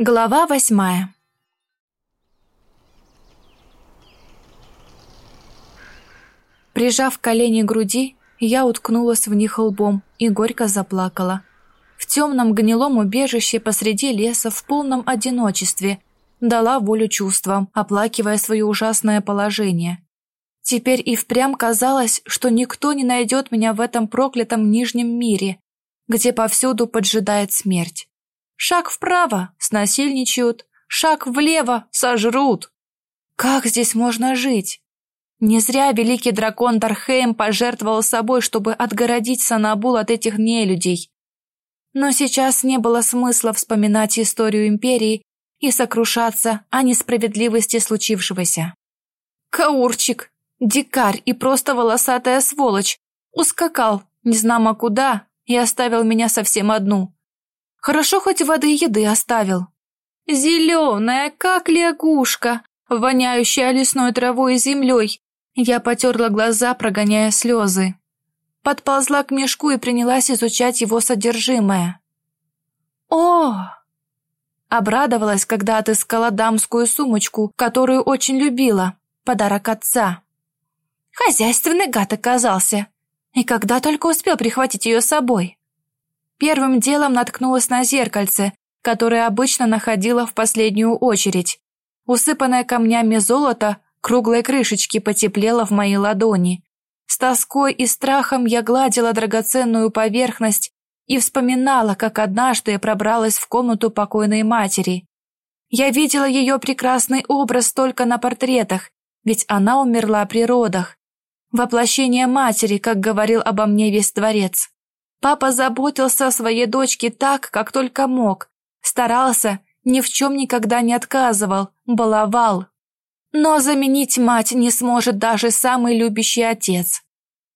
Глава восьмая Прижав колени к груди, я уткнулась в них лбом и горько заплакала. В темном гнилом убежище посреди леса в полном одиночестве дала волю чувствам, оплакивая свое ужасное положение. Теперь и впрямь казалось, что никто не найдет меня в этом проклятом нижнем мире, где повсюду поджидает смерть. Шаг вправо — снасильничают, шаг влево — сожрут. Как здесь можно жить? Не зря великий дракон Дархейм пожертвовал собой, чтобы отгородить Санабул от этих нелюдей. Но сейчас не было смысла вспоминать историю Империи и сокрушаться о несправедливости случившегося. Каурчик, дикарь и просто волосатая сволочь, ускакал, незнамо куда, и оставил меня совсем одну. Хорошо хоть воды и еды оставил. Зеленая, как лягушка, воняющая лесной травой и землей. Я потерла глаза, прогоняя слезы. Подползла к мешку и принялась изучать его содержимое. О! Обрадовалась, когда отыскала дамскую сумочку, которую очень любила, подарок отца. Хозяйственный гад оказался. И когда только успел прихватить ее с собой. Первым делом наткнулась на зеркальце, которое обычно находила в последнюю очередь. Усыпанное камнями золото круглой крышечки потеплело в моей ладони. С тоской и страхом я гладила драгоценную поверхность и вспоминала, как однажды я пробралась в комнату покойной матери. Я видела ее прекрасный образ только на портретах, ведь она умерла при родах. Воплощение матери, как говорил обо мне весь дворец. Папа заботился о своей дочке так, как только мог. Старался, ни в чем никогда не отказывал, баловал. Но заменить мать не сможет даже самый любящий отец.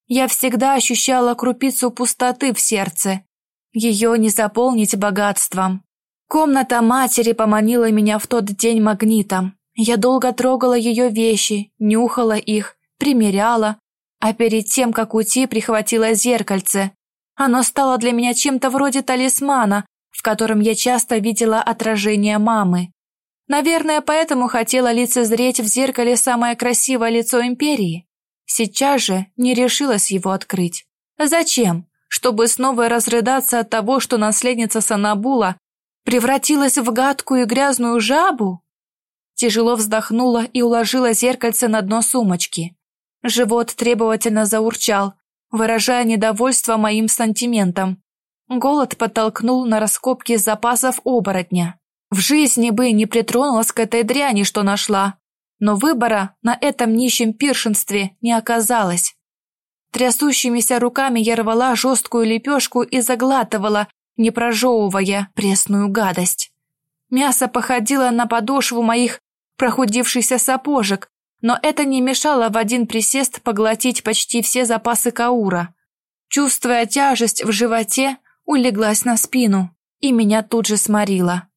Я всегда ощущала крупицу пустоты в сердце, ее не заполнить богатством. Комната матери поманила меня в тот день магнитом. Я долго трогала ее вещи, нюхала их, примеряла, а перед тем, как уйти, прихватила зеркальце. Оно стало для меня чем-то вроде талисмана, в котором я часто видела отражение мамы. Наверное, поэтому хотела лицезреть в зеркале самое красивое лицо империи. Сейчас же не решилась его открыть. Зачем? чтобы снова разрыдаться от того, что наследница Санабула превратилась в гадкую и грязную жабу? Тяжело вздохнула и уложила зеркальце на дно сумочки. Живот требовательно заурчал, выражая недовольство моим сантиментом. Голод подтолкнул на раскопки запасов оборотня. В жизни бы не притронулась к этой дряни, что нашла, но выбора на этом нищем пиршенстве не оказалось. Трясущимися руками я рвала жесткую лепешку и заглатывала, не прожевывая пресную гадость. Мясо походило на подошву моих прохудившихся сапожек, но это не мешало в один присест поглотить почти все запасы каура. Чувствуя тяжесть в животе, улеглась на спину, и меня тут же сморило.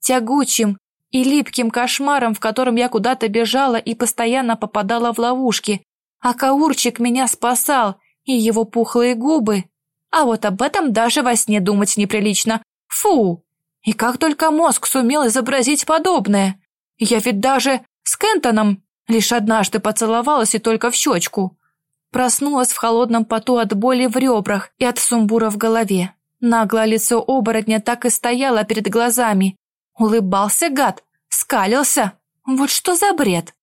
Тягучим и липким кошмаром, в котором я куда-то бежала и постоянно попадала в ловушки, а Каурчик меня спасал, и его пухлые губы. А вот об этом даже во сне думать неприлично. Фу! И как только мозг сумел изобразить подобное. Я ведь даже с Кентоном лишь однажды поцеловалась и только в щечку. Проснулась в холодном поту от боли в ребрах и от сумбура в голове. Наглое лицо оборотня так и стояло перед глазами. Улыбался гад, скалился. Вот что за бред?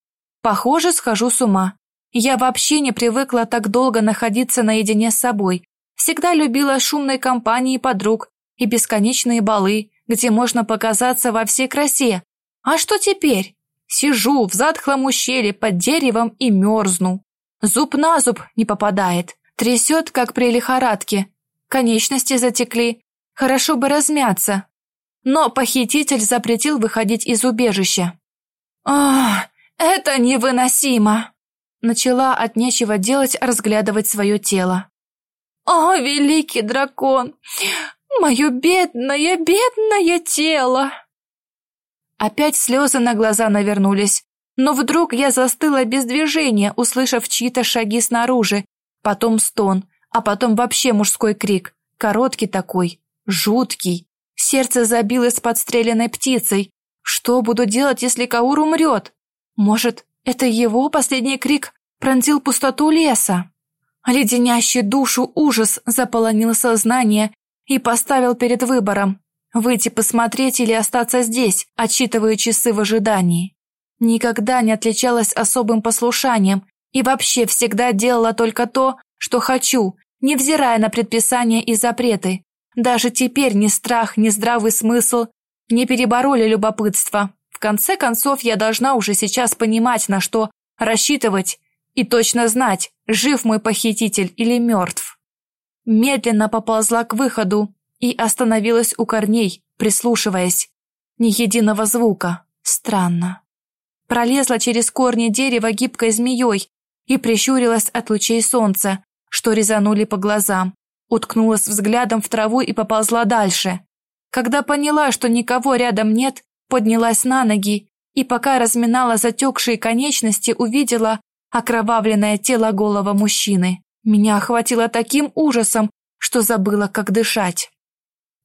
Похоже, схожу с ума. Я вообще не привыкла так долго находиться наедине с собой. Всегда любила шумной компании подруг и бесконечные балы, где можно показаться во всей красе. А что теперь? Сижу в затхлом ущелье под деревом и мерзну. Зуб на зуб не попадает. Трясет, как при лихорадке. Конечности затекли. Хорошо бы размяться. Но похититель запретил выходить из убежища. Ах, это невыносимо! Начала от нечего делать разглядывать свое тело. «О, великий дракон! Мое бедное, бедное тело!» Опять слезы на глаза навернулись, но вдруг я застыла без движения, услышав чьи-то шаги снаружи, потом стон, а потом вообще мужской крик, короткий такой, жуткий. Сердце забилось подстреленной птицей. Что буду делать, если Каур умрет? Может, это его последний крик пронзил пустоту леса? Леденящий душу ужас заполонил сознание и поставил перед выбором выйти посмотреть или остаться здесь, отсчитывая часы в ожидании. Никогда не отличалась особым послушанием и вообще всегда делала только то, что хочу, невзирая на предписания и запреты. Даже теперь ни страх, ни здравый смысл не перебороли любопытство. В конце концов, я должна уже сейчас понимать, на что рассчитывать и точно знать, жив мой похититель или мертв. Медленно поползла к выходу и остановилась у корней, прислушиваясь. Ни единого звука. Странно. Пролезла через корни дерева гибкой змеей и прищурилась от лучей солнца, что резанули по глазам. Уткнулась взглядом в траву и поползла дальше. Когда поняла, что никого рядом нет, поднялась на ноги и пока разминала затекшие конечности, увидела окровавленное тело голого мужчины. Меня охватило таким ужасом, что забыла, как дышать.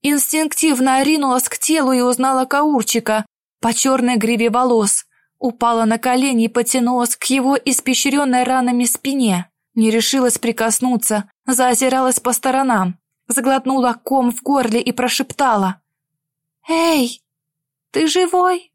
Инстинктивно ринулась к телу и узнала Каурчика по черной гриве волос, упала на колени и потянулась к его испещренной ранами спине. Не решилась прикоснуться, заозиралась по сторонам, заглотнула ком в горле и прошептала. «Эй, ты живой?»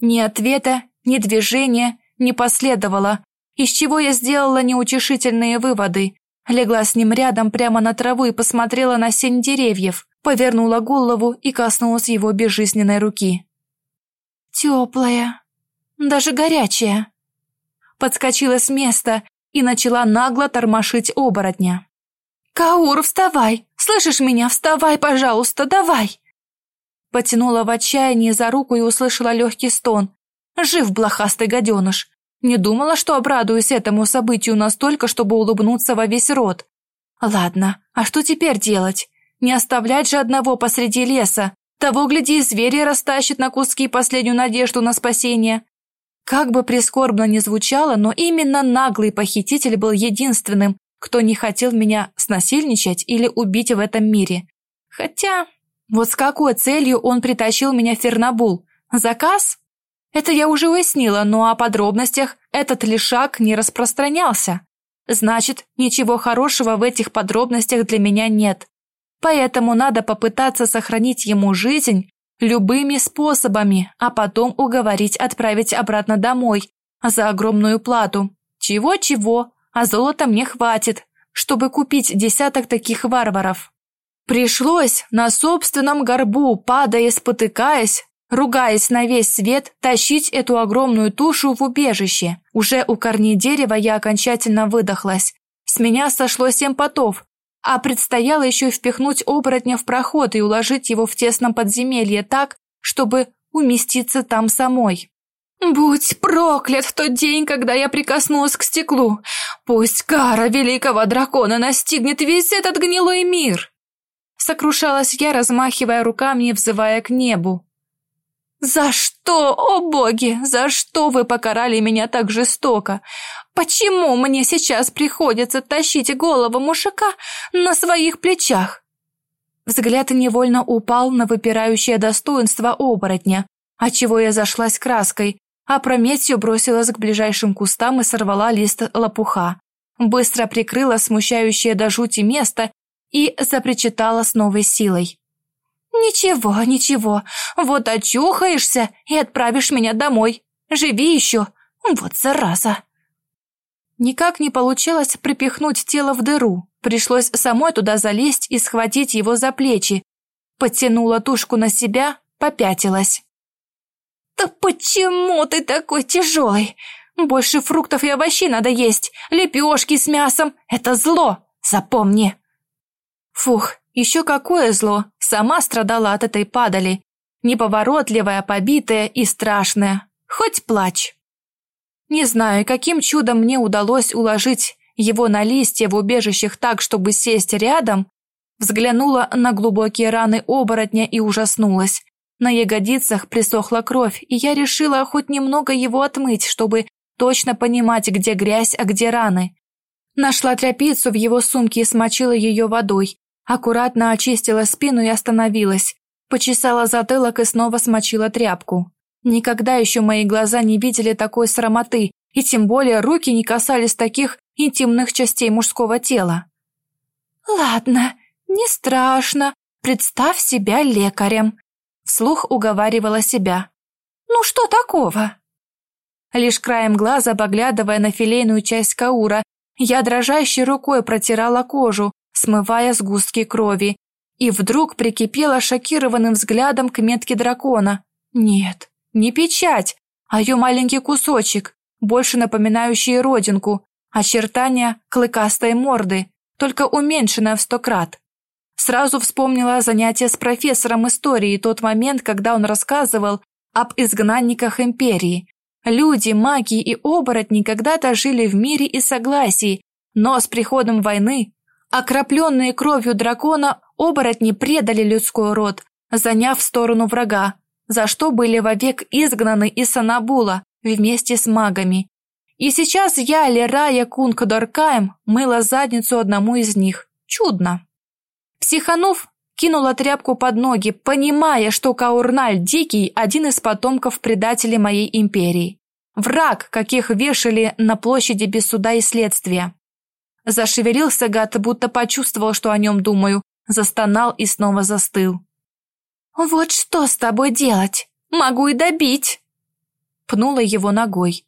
Ни ответа, ни движения не последовало, из чего я сделала неутешительные выводы. Легла с ним рядом прямо на траву и посмотрела на сень деревьев, повернула голову и коснулась его безжизненной руки. «Теплая, даже горячая». Подскочила с места и начала нагло тормошить оборотня. «Каур, вставай! Слышишь меня? Вставай, пожалуйста, давай!» Потянула в отчаянии за руку и услышала легкий стон. «Жив блохастый гаденыш! Не думала, что обрадуюсь этому событию настолько, чтобы улыбнуться во весь рот. Ладно, а что теперь делать? Не оставлять же одного посреди леса. Того, гляди, звери растащит на куски последнюю надежду на спасение. Как бы прискорбно ни звучало, но именно наглый похититель был единственным, кто не хотел меня снасильничать или убить в этом мире. Хотя, вот с какой целью он притащил меня в Фернабул? Заказ? Это я уже уяснила, но о подробностях этот лишак не распространялся. Значит, ничего хорошего в этих подробностях для меня нет. Поэтому надо попытаться сохранить ему жизнь любыми способами, а потом уговорить отправить обратно домой за огромную плату. Чего-чего, а золота мне хватит, чтобы купить десяток таких варваров. Пришлось на собственном горбу, падая спотыкаясь, ругаясь на весь свет, тащить эту огромную тушу в убежище. Уже у корней дерева я окончательно выдохлась. С меня сошло семь потов, а предстояло еще впихнуть оборотня в проход и уложить его в тесном подземелье так, чтобы уместиться там самой. Будь проклят в тот день, когда я прикоснулась к стеклу. Пусть кара великого дракона настигнет весь этот гнилой мир. Сокрушалась я, размахивая руками и взывая к небу. «За что, о боги, за что вы покарали меня так жестоко? Почему мне сейчас приходится тащить голову мужика на своих плечах?» Взгляд невольно упал на выпирающее достоинство оборотня, отчего я зашлась краской, а прометью бросилась к ближайшим кустам и сорвала лист лопуха. Быстро прикрыла смущающее до жути место и запричитала с новой силой. «Ничего, ничего, вот очухаешься и отправишь меня домой. Живи еще, вот зараза!» Никак не получилось припихнуть тело в дыру. Пришлось самой туда залезть и схватить его за плечи. Подтянула тушку на себя, попятилась. «Да почему ты такой тяжелый? Больше фруктов и овощей надо есть. Лепешки с мясом – это зло, запомни!» Фух, еще какое зло! Сама страдала от этой падали. Неповоротливая, побитая и страшная. Хоть плачь. Не знаю, каким чудом мне удалось уложить его на листья в убежищах так, чтобы сесть рядом. Взглянула на глубокие раны оборотня и ужаснулась. На ягодицах присохла кровь, и я решила хоть немного его отмыть, чтобы точно понимать, где грязь, а где раны. Нашла тряпицу в его сумке и смочила ее водой. Аккуратно очистила спину и остановилась. Почесала затылок и снова смочила тряпку. Никогда еще мои глаза не видели такой срамоты, и тем более руки не касались таких интимных частей мужского тела. «Ладно, не страшно. Представь себя лекарем», — вслух уговаривала себя. «Ну что такого?» Лишь краем глаза, поглядывая на филейную часть каура, я дрожащей рукой протирала кожу, смывая сгустки крови, и вдруг прикипела шокированным взглядом к метке дракона. Нет, не печать, а ее маленький кусочек, больше напоминающий родинку, очертания клыкастой морды, только уменьшенная в сто крат. Сразу вспомнила занятие с профессором истории тот момент, когда он рассказывал об изгнанниках империи. Люди, маги и оборотни когда-то жили в мире и согласии, но с приходом войны, окропленные кровью дракона, оборотни предали людской род, заняв сторону врага, за что были вовек изгнаны из Санабула вместе с магами. И сейчас я, Лерая Кунг Доркаем, мыла задницу одному из них. Чудно. Психанув, кинула тряпку под ноги, понимая, что Каурналь Дикий – один из потомков предателей моей империи. Враг, каких вешали на площади без суда и следствия. Зашевелился гад, будто почувствовал, что о нем думаю, застонал и снова застыл. «Вот что с тобой делать? Могу и добить!» Пнула его ногой.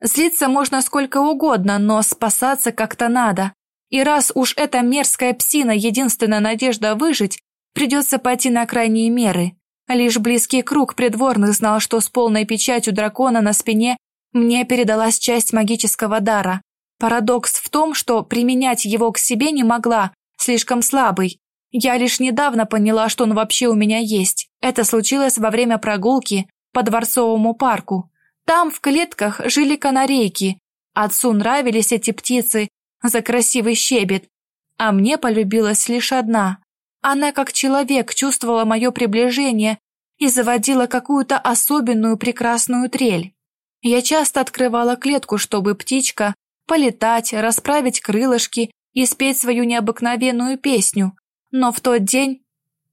Злиться можно сколько угодно, но спасаться как-то надо. И раз уж эта мерзкая псина единственная надежда выжить, придется пойти на крайние меры. Лишь близкий круг придворных знал, что с полной печатью дракона на спине мне передалась часть магического дара. Парадокс в том, что применять его к себе не могла, слишком слабый, я лишь недавно поняла, что он вообще у меня есть. Это случилось во время прогулки по Дворцовому парку. Там в клетках жили канарейки. Отцу нравились эти птицы за красивый щебет, а мне полюбилась лишь одна. Она как человек чувствовала мое приближение и заводила какую-то особенную прекрасную трель. Я часто открывала клетку, чтобы птичка полетать, расправить крылышки и спеть свою необыкновенную песню, но в тот день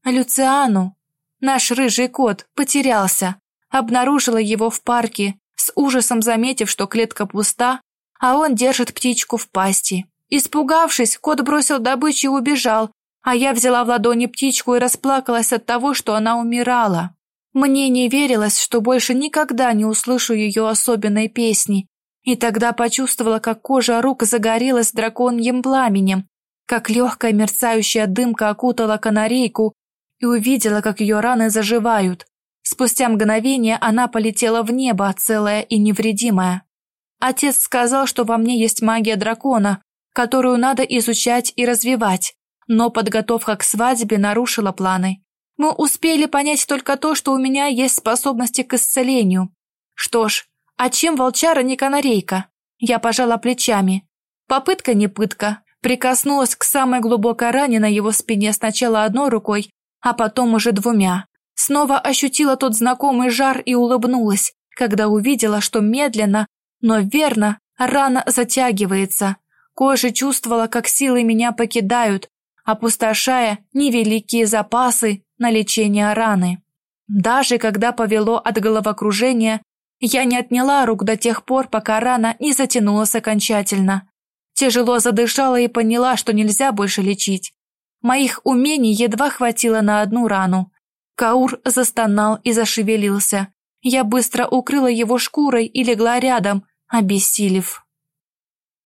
Люциану, наш рыжий кот, потерялся. Обнаружила его в парке, с ужасом заметив, что клетка пуста, а он держит птичку в пасти. Испугавшись, кот бросил добычу и убежал, а я взяла в ладони птичку и расплакалась от того, что она умирала. Мне не верилось, что больше никогда не услышу ее особенной песни, и тогда почувствовала, как кожа рук загорелась драконьим пламенем, как легкая мерцающая дымка окутала канарейку и увидела, как ее раны заживают. Спустя мгновение она полетела в небо, целая и невредимая. Отец сказал, что во мне есть магия дракона, которую надо изучать и развивать, но подготовка к свадьбе нарушила планы. Мы успели понять только то, что у меня есть способности к исцелению. Что ж, а чем волчара не канарейка? Я пожала плечами. Попытка не пытка. Прикоснулась к самой глубокой ране на его спине сначала одной рукой, а потом уже двумя. Снова ощутила тот знакомый жар и улыбнулась, когда увидела, что медленно, но верно, рана затягивается. Кожа чувствовала, как силы меня покидают, опустошая невеликие запасы на лечение раны. Даже когда повело от головокружения, я не отняла рук до тех пор, пока рана не затянулась окончательно. Тяжело задышала и поняла, что нельзя больше лечить. Моих умений едва хватило на одну рану. Каур застонал и зашевелился. Я быстро укрыла его шкурой и легла рядом, обессилев.